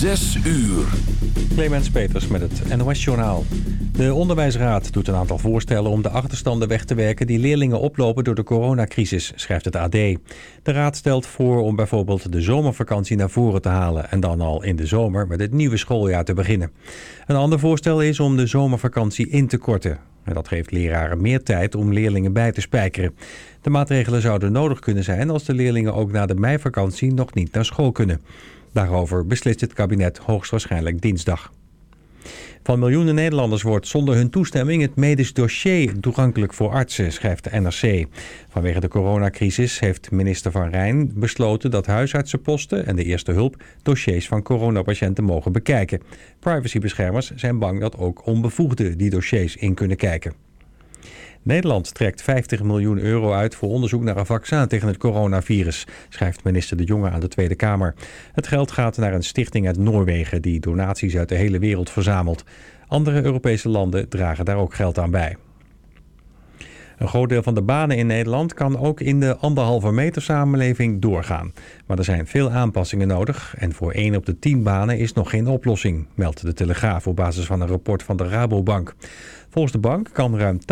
Zes uur. Clemens Peters met het NOS Journaal. De Onderwijsraad doet een aantal voorstellen om de achterstanden weg te werken... die leerlingen oplopen door de coronacrisis, schrijft het AD. De raad stelt voor om bijvoorbeeld de zomervakantie naar voren te halen... en dan al in de zomer met het nieuwe schooljaar te beginnen. Een ander voorstel is om de zomervakantie in te korten. En dat geeft leraren meer tijd om leerlingen bij te spijkeren. De maatregelen zouden nodig kunnen zijn als de leerlingen ook na de meivakantie nog niet naar school kunnen. Daarover beslist het kabinet hoogstwaarschijnlijk dinsdag. Van miljoenen Nederlanders wordt zonder hun toestemming het medisch dossier toegankelijk voor artsen, schrijft de NRC. Vanwege de coronacrisis heeft minister Van Rijn besloten dat huisartsenposten en de eerste hulp dossiers van coronapatiënten mogen bekijken. Privacybeschermers zijn bang dat ook onbevoegden die dossiers in kunnen kijken. Nederland trekt 50 miljoen euro uit voor onderzoek naar een vaccin tegen het coronavirus, schrijft minister De Jonge aan de Tweede Kamer. Het geld gaat naar een stichting uit Noorwegen die donaties uit de hele wereld verzamelt. Andere Europese landen dragen daar ook geld aan bij. Een groot deel van de banen in Nederland kan ook in de anderhalve meter samenleving doorgaan. Maar er zijn veel aanpassingen nodig en voor 1 op de 10 banen is nog geen oplossing, meldt de Telegraaf op basis van een rapport van de Rabobank. Volgens de bank kan ruim 80%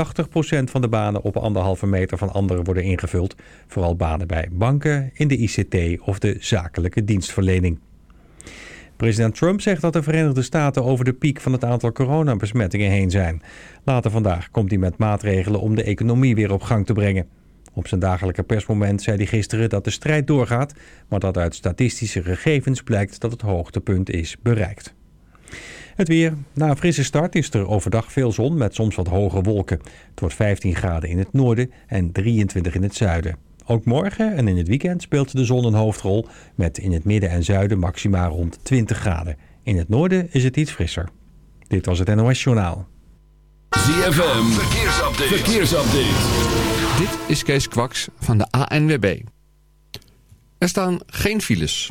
van de banen op anderhalve meter van anderen worden ingevuld. Vooral banen bij banken, in de ICT of de zakelijke dienstverlening. President Trump zegt dat de Verenigde Staten over de piek van het aantal coronabesmettingen heen zijn. Later vandaag komt hij met maatregelen om de economie weer op gang te brengen. Op zijn dagelijke persmoment zei hij gisteren dat de strijd doorgaat, maar dat uit statistische gegevens blijkt dat het hoogtepunt is bereikt. Het weer. Na een frisse start is er overdag veel zon met soms wat hoge wolken. Het wordt 15 graden in het noorden en 23 in het zuiden. Ook morgen en in het weekend speelt de zon een hoofdrol met in het midden en zuiden maximaal rond 20 graden. In het noorden is het iets frisser. Dit was het NOS Journaal. ZFM, verkeersupdate. verkeersupdate. Dit is Kees Kwaks van de ANWB. Er staan geen files.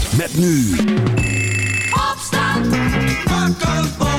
Met nu. Opstand. Wakker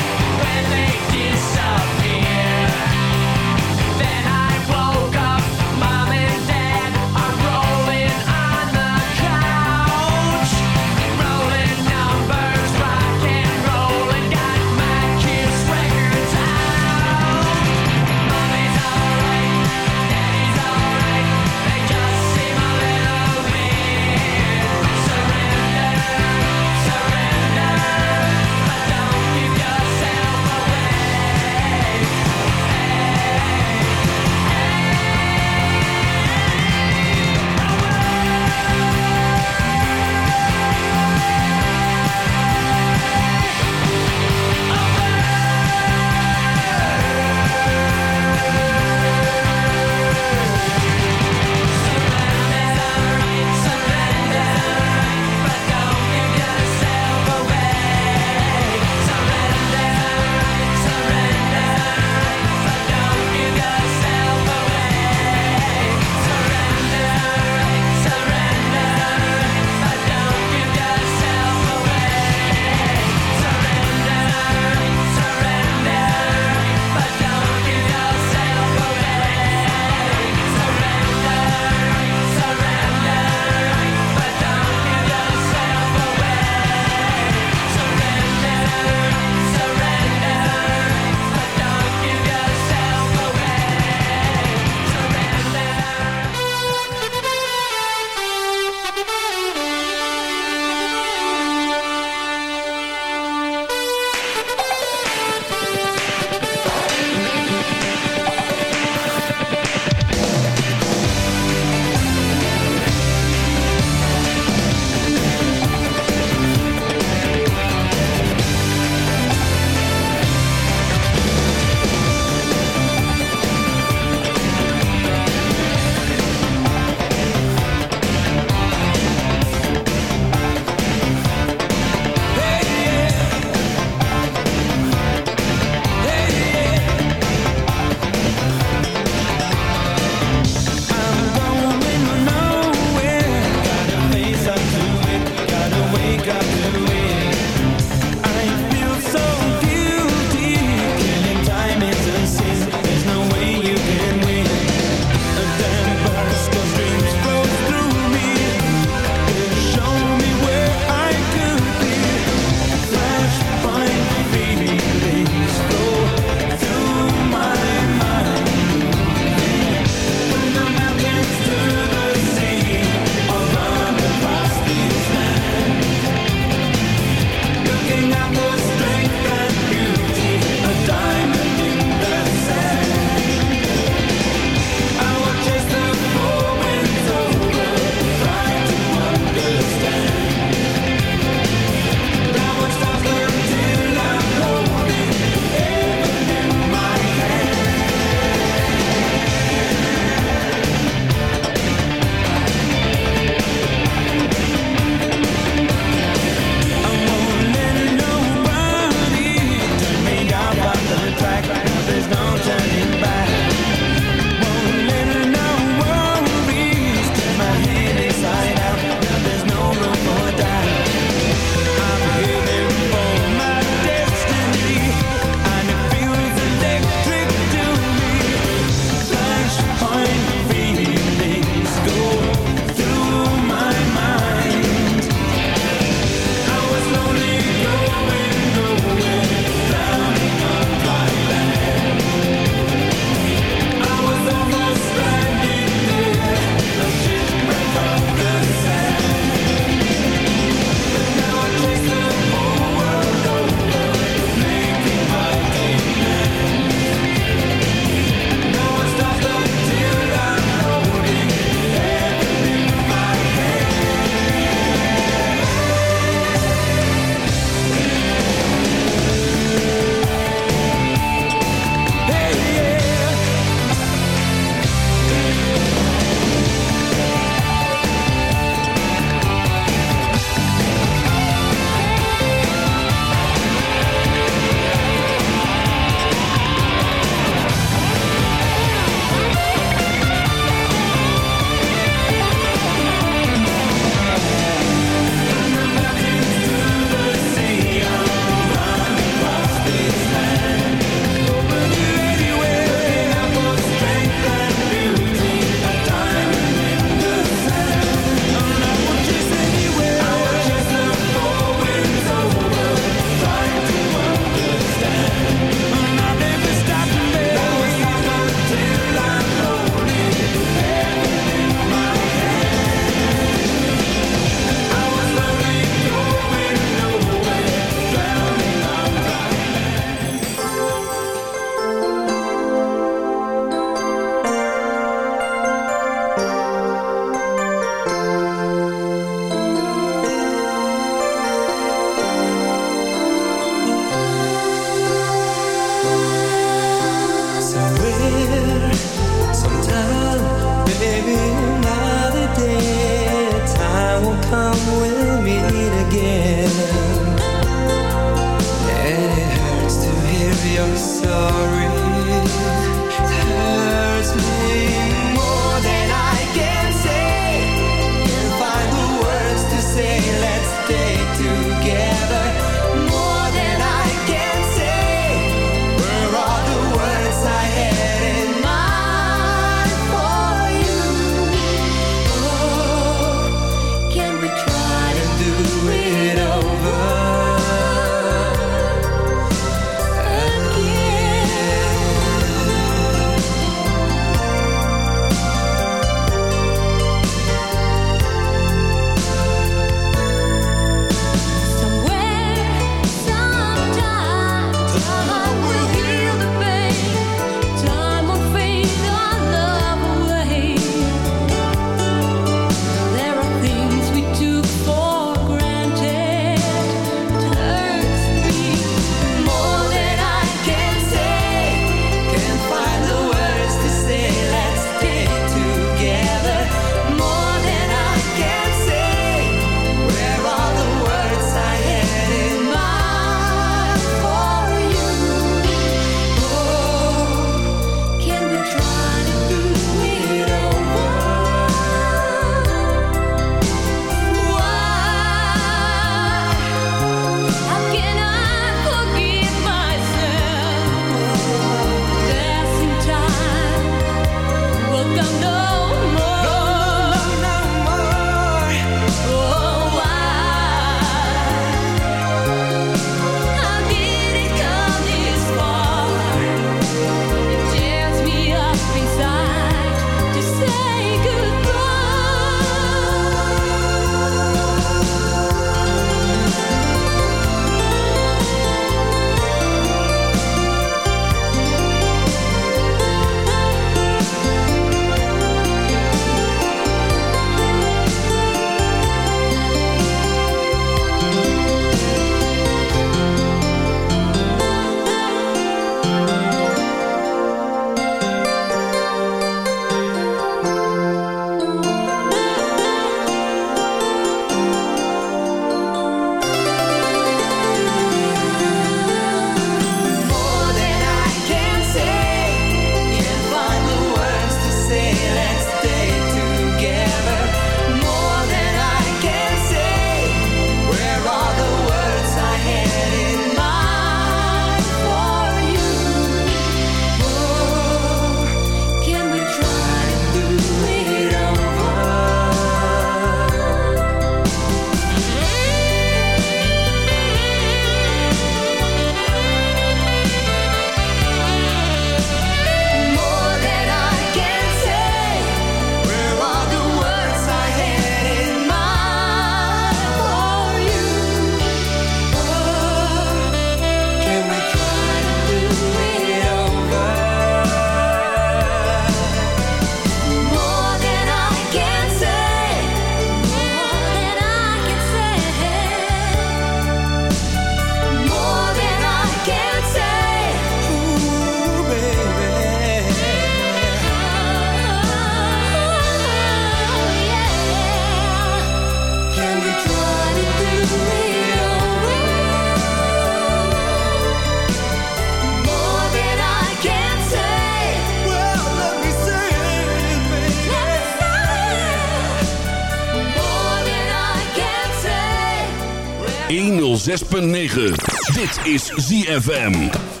106.9. Dit is ZFM.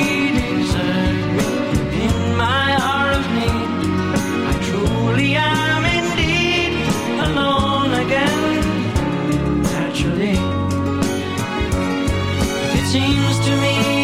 seems to me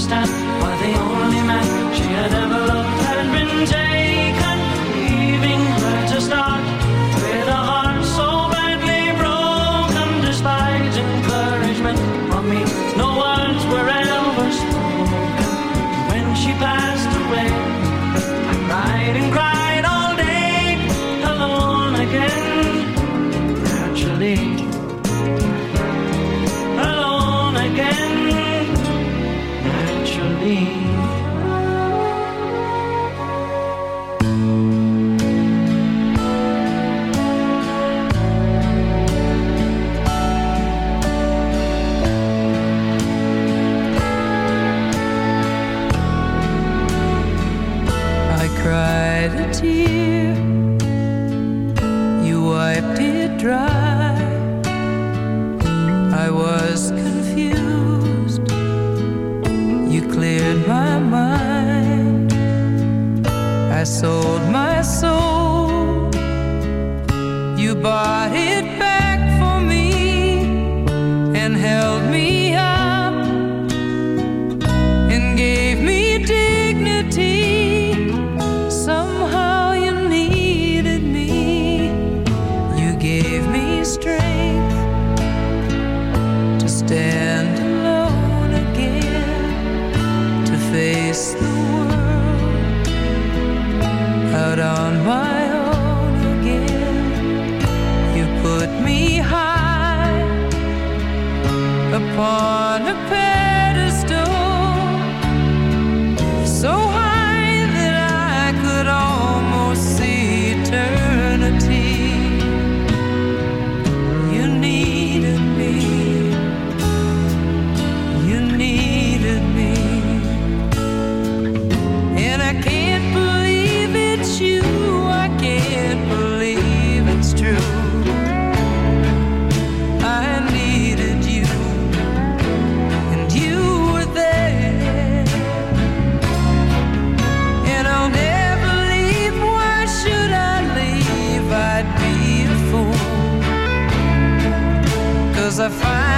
understand why the only man she had ever loved had been taken. being.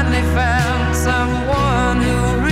finally found someone who. really